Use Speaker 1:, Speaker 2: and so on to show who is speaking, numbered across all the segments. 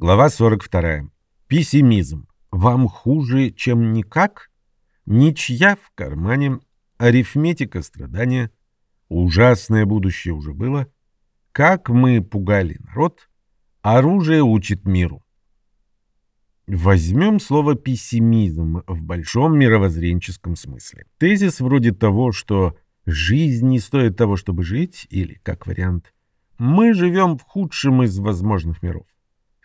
Speaker 1: Глава 42. Пессимизм. Вам хуже, чем никак? Ничья в кармане. Арифметика страдания. Ужасное будущее уже было. Как мы пугали народ. Оружие учит миру. Возьмем слово «пессимизм» в большом мировоззренческом смысле. Тезис вроде того, что «жизнь не стоит того, чтобы жить», или, как вариант, «мы живем в худшем из возможных миров».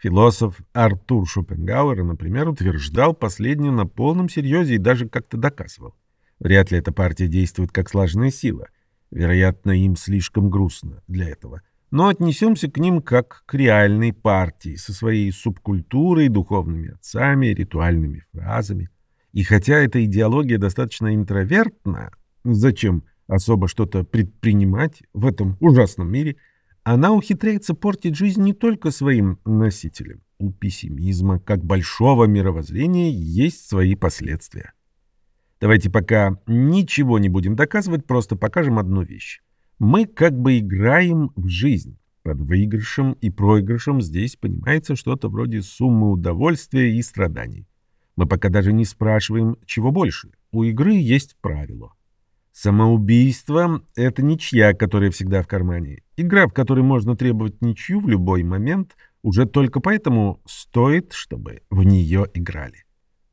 Speaker 1: Философ Артур Шопенгауэр, например, утверждал последнее на полном серьезе и даже как-то доказывал. Вряд ли эта партия действует как слаженная сила. Вероятно, им слишком грустно для этого – но отнесемся к ним как к реальной партии со своей субкультурой, духовными отцами, ритуальными фразами. И хотя эта идеология достаточно интровертна, зачем особо что-то предпринимать в этом ужасном мире, она ухитряется портить жизнь не только своим носителям. У пессимизма, как большого мировоззрения, есть свои последствия. Давайте пока ничего не будем доказывать, просто покажем одну вещь. Мы как бы играем в жизнь. Под выигрышем и проигрышем здесь понимается что-то вроде суммы удовольствия и страданий. Мы пока даже не спрашиваем, чего больше. У игры есть правило. Самоубийство — это ничья, которая всегда в кармане. Игра, в которой можно требовать ничью в любой момент, уже только поэтому стоит, чтобы в нее играли.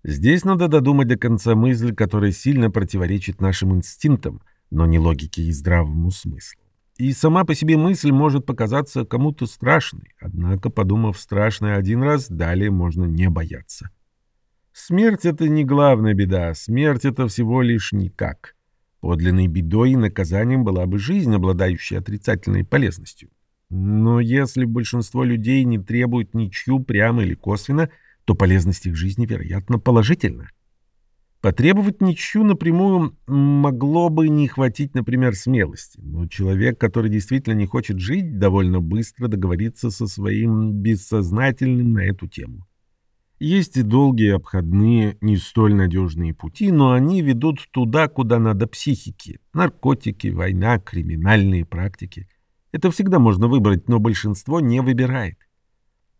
Speaker 1: Здесь надо додумать до конца мысль, которая сильно противоречит нашим инстинктам, но не логике и здравому смыслу. И сама по себе мысль может показаться кому-то страшной, однако, подумав страшное один раз, далее можно не бояться. Смерть — это не главная беда, смерть — это всего лишь никак. Подлинной бедой и наказанием была бы жизнь, обладающая отрицательной полезностью. Но если большинство людей не требуют ничью прямо или косвенно, то полезность их жизни, вероятно, положительна. Потребовать ничью напрямую могло бы не хватить, например, смелости. Но человек, который действительно не хочет жить, довольно быстро договорится со своим бессознательным на эту тему. Есть и долгие обходные, не столь надежные пути, но они ведут туда, куда надо психики. Наркотики, война, криминальные практики. Это всегда можно выбрать, но большинство не выбирает.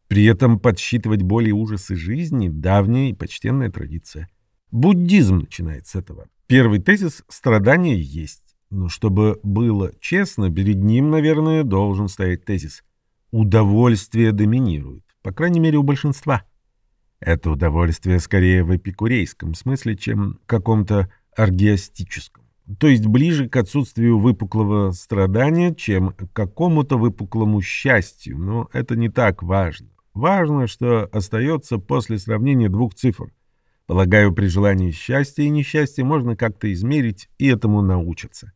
Speaker 1: При этом подсчитывать боли и ужасы жизни – давняя и почтенная традиция. Буддизм начинает с этого. Первый тезис – страдание есть. Но чтобы было честно, перед ним, наверное, должен стоять тезис «удовольствие доминирует», по крайней мере, у большинства. Это удовольствие скорее в эпикурейском смысле, чем в каком-то аргиастическом. То есть ближе к отсутствию выпуклого страдания, чем к какому-то выпуклому счастью, но это не так важно. Важно, что остается после сравнения двух цифр. Полагаю, при желании счастья и несчастья можно как-то измерить и этому научиться.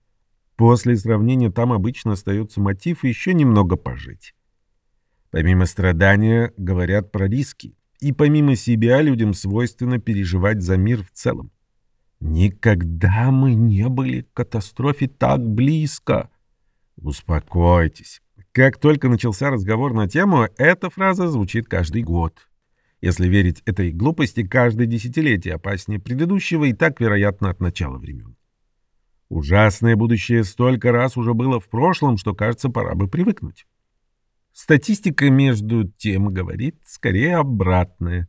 Speaker 1: После сравнения там обычно остается мотив еще немного пожить. Помимо страдания говорят про риски. И помимо себя людям свойственно переживать за мир в целом. Никогда мы не были к катастрофе так близко. Успокойтесь. Как только начался разговор на тему, эта фраза звучит каждый год. Если верить этой глупости, каждое десятилетие опаснее предыдущего и так, вероятно, от начала времен. Ужасное будущее столько раз уже было в прошлом, что, кажется, пора бы привыкнуть. Статистика, между тем, говорит скорее обратное.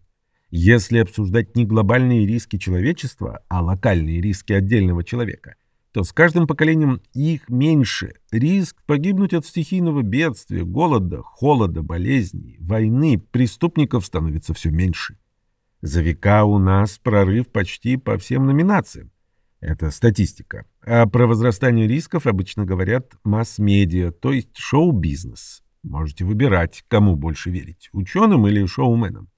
Speaker 1: Если обсуждать не глобальные риски человечества, а локальные риски отдельного человека – то с каждым поколением их меньше. Риск погибнуть от стихийного бедствия, голода, холода, болезней, войны, преступников становится все меньше. За века у нас прорыв почти по всем номинациям. Это статистика. А про возрастание рисков обычно говорят масс-медиа, то есть шоу-бизнес. Можете выбирать, кому больше верить, ученым или шоуменам.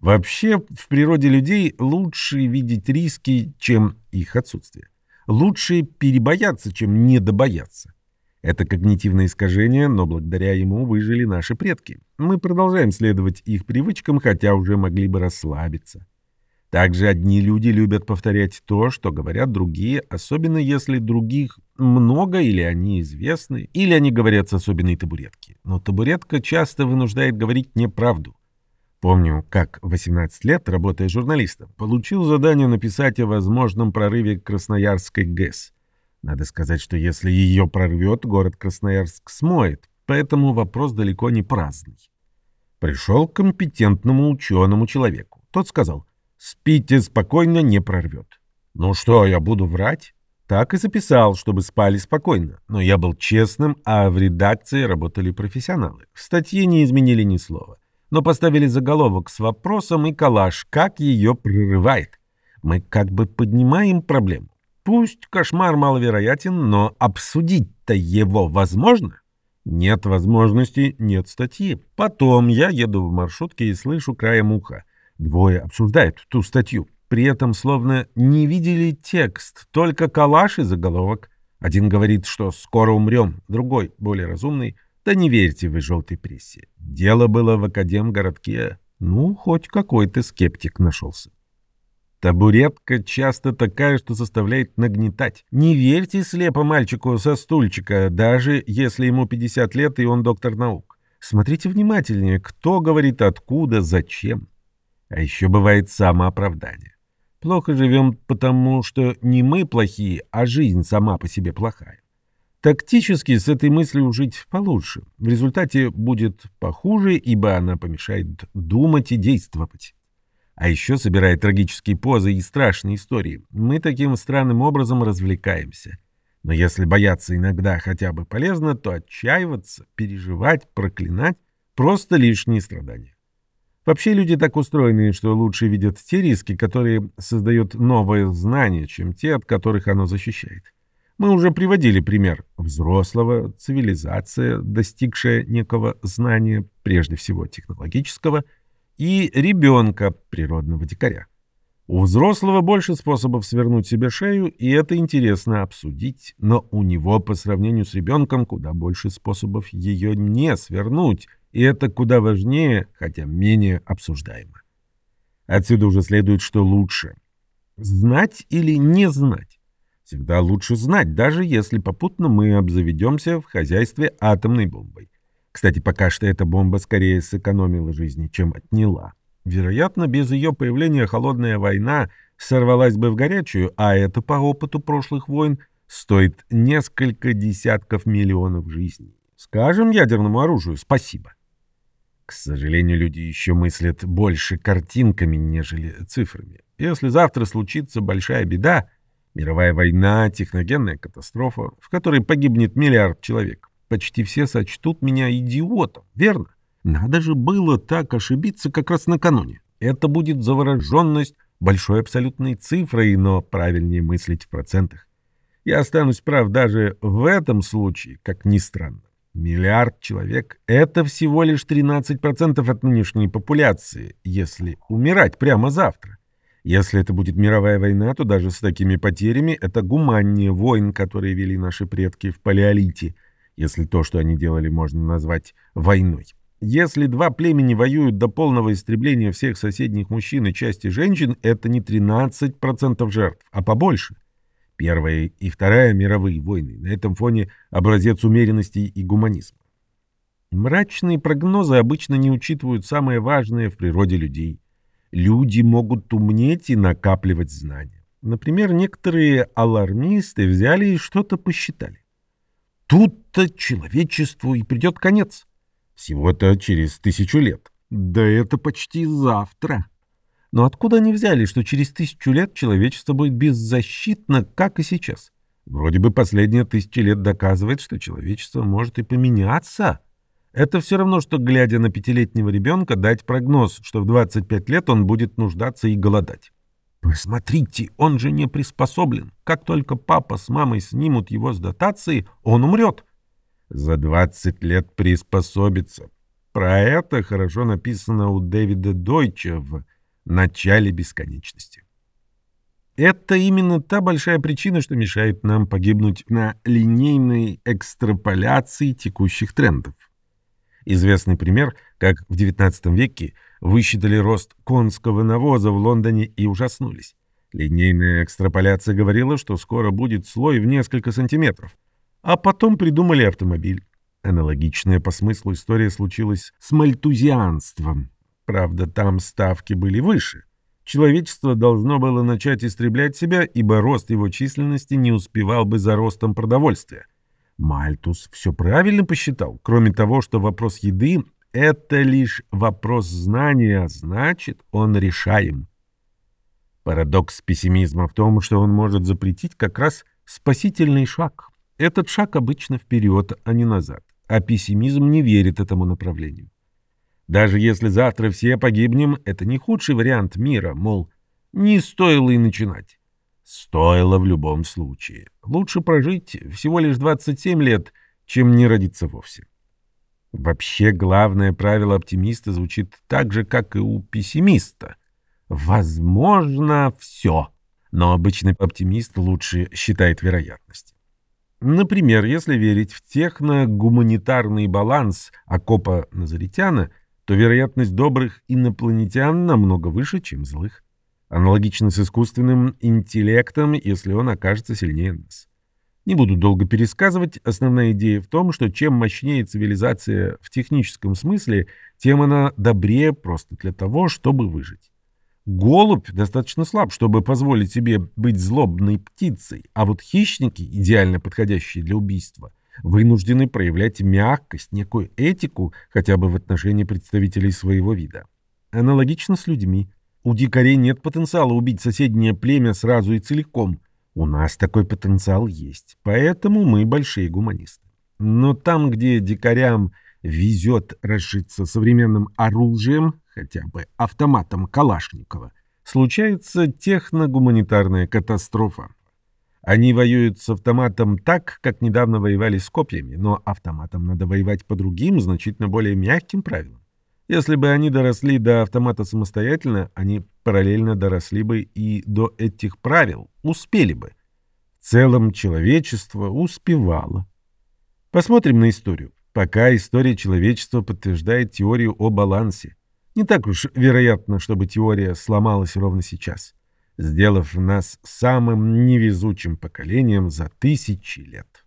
Speaker 1: Вообще, в природе людей лучше видеть риски, чем их отсутствие. Лучше перебояться, чем недобояться. Это когнитивное искажение, но благодаря ему выжили наши предки. Мы продолжаем следовать их привычкам, хотя уже могли бы расслабиться. Также одни люди любят повторять то, что говорят другие, особенно если других много или они известны, или они говорят с особенной табуретки. Но табуретка часто вынуждает говорить неправду. Помню, как в 18 лет, работая журналистом, получил задание написать о возможном прорыве Красноярской ГЭС. Надо сказать, что если ее прорвет, город Красноярск смоет, поэтому вопрос далеко не праздный. Пришел к компетентному ученому человеку. Тот сказал, спите спокойно, не прорвет. Ну что, я буду врать? Так и записал, чтобы спали спокойно. Но я был честным, а в редакции работали профессионалы. В статье не изменили ни слова. Но поставили заголовок с вопросом и коллаж, как ее прорывает. Мы как бы поднимаем проблему. Пусть кошмар маловероятен, но обсудить-то его возможно? Нет возможности, нет статьи. Потом я еду в маршрутке и слышу краем уха. Двое обсуждают ту статью. При этом словно не видели текст, только калаш и заголовок. Один говорит, что скоро умрем, другой, более разумный, да не верьте вы желтой прессе. Дело было в Академгородке. Ну, хоть какой-то скептик нашелся. Табуретка часто такая, что заставляет нагнетать. Не верьте слепо мальчику со стульчика, даже если ему 50 лет и он доктор наук. Смотрите внимательнее, кто говорит откуда, зачем. А еще бывает самооправдание. Плохо живем потому, что не мы плохие, а жизнь сама по себе плохая. Тактически с этой мыслью жить получше. В результате будет похуже, ибо она помешает думать и действовать. А еще собирает трагические позы и страшные истории. Мы таким странным образом развлекаемся. Но если бояться иногда хотя бы полезно, то отчаиваться, переживать, проклинать — просто лишние страдания. Вообще люди так устроены, что лучше видят те риски, которые создают новое знание, чем те, от которых оно защищает. Мы уже приводили пример взрослого, цивилизация, достигшая некого знания, прежде всего технологического — и ребенка, природного дикаря. У взрослого больше способов свернуть себе шею, и это интересно обсудить, но у него по сравнению с ребенком куда больше способов ее не свернуть, и это куда важнее, хотя менее обсуждаемо. Отсюда уже следует, что лучше. Знать или не знать? Всегда лучше знать, даже если попутно мы обзаведемся в хозяйстве атомной бомбой. Кстати, пока что эта бомба скорее сэкономила жизни, чем отняла. Вероятно, без ее появления холодная война сорвалась бы в горячую, а это по опыту прошлых войн стоит несколько десятков миллионов жизней. Скажем ядерному оружию спасибо. К сожалению, люди еще мыслят больше картинками, нежели цифрами. Если завтра случится большая беда, мировая война, техногенная катастрофа, в которой погибнет миллиард человек, почти все сочтут меня идиотом, верно? Надо же было так ошибиться как раз накануне. Это будет завороженность большой абсолютной цифрой, но правильнее мыслить в процентах. Я останусь прав даже в этом случае, как ни странно. Миллиард человек — это всего лишь 13% от нынешней популяции, если умирать прямо завтра. Если это будет мировая война, то даже с такими потерями это гуманнее войн, которые вели наши предки в палеолите — если то, что они делали, можно назвать войной. Если два племени воюют до полного истребления всех соседних мужчин и части женщин, это не 13% жертв, а побольше. Первая и Вторая мировые войны. На этом фоне образец умеренности и гуманизма. Мрачные прогнозы обычно не учитывают самое важное в природе людей. Люди могут умнеть и накапливать знания. Например, некоторые алармисты взяли и что-то посчитали. Тут-то человечеству и придет конец. Всего-то через тысячу лет. Да это почти завтра. Но откуда они взяли, что через тысячу лет человечество будет беззащитно, как и сейчас? Вроде бы последние тысячи лет доказывает, что человечество может и поменяться. Это все равно, что, глядя на пятилетнего ребенка, дать прогноз, что в 25 лет он будет нуждаться и голодать. Посмотрите, он же не приспособлен. Как только папа с мамой снимут его с дотации, он умрет. За 20 лет приспособится. Про это хорошо написано у Дэвида Дойча в «Начале бесконечности». Это именно та большая причина, что мешает нам погибнуть на линейной экстраполяции текущих трендов. Известный пример, как в XIX веке высчитали рост конского навоза в Лондоне и ужаснулись. Линейная экстраполяция говорила, что скоро будет слой в несколько сантиметров. А потом придумали автомобиль. Аналогичная по смыслу история случилась с мальтузианством. Правда, там ставки были выше. Человечество должно было начать истреблять себя, ибо рост его численности не успевал бы за ростом продовольствия. Мальтус все правильно посчитал, кроме того, что вопрос еды это лишь вопрос знания, а значит, он решаем. Парадокс пессимизма в том, что он может запретить как раз спасительный шаг. Этот шаг обычно вперед, а не назад. А пессимизм не верит этому направлению. Даже если завтра все погибнем, это не худший вариант мира, мол, не стоило и начинать. Стоило в любом случае. Лучше прожить всего лишь 27 лет, чем не родиться вовсе. Вообще, главное правило оптимиста звучит так же, как и у пессимиста. Возможно, все. Но обычный оптимист лучше считает вероятность. Например, если верить в техно-гуманитарный баланс окопа Назаритяна, то вероятность добрых инопланетян намного выше, чем злых. Аналогично с искусственным интеллектом, если он окажется сильнее нас. Не буду долго пересказывать, основная идея в том, что чем мощнее цивилизация в техническом смысле, тем она добрее просто для того, чтобы выжить. Голубь достаточно слаб, чтобы позволить себе быть злобной птицей, а вот хищники, идеально подходящие для убийства, вынуждены проявлять мягкость, некую этику хотя бы в отношении представителей своего вида. Аналогично с людьми. У дикарей нет потенциала убить соседнее племя сразу и целиком. У нас такой потенциал есть, поэтому мы большие гуманисты. Но там, где дикарям везет разжиться современным оружием, хотя бы автоматом Калашникова, случается техногуманитарная катастрофа. Они воюют с автоматом так, как недавно воевали с копьями, но автоматом надо воевать по другим, значительно более мягким правилам. Если бы они доросли до автомата самостоятельно, они параллельно доросли бы и до этих правил, успели бы. В целом человечество успевало. Посмотрим на историю. Пока история человечества подтверждает теорию о балансе. Не так уж вероятно, чтобы теория сломалась ровно сейчас, сделав нас самым невезучим поколением за тысячи лет.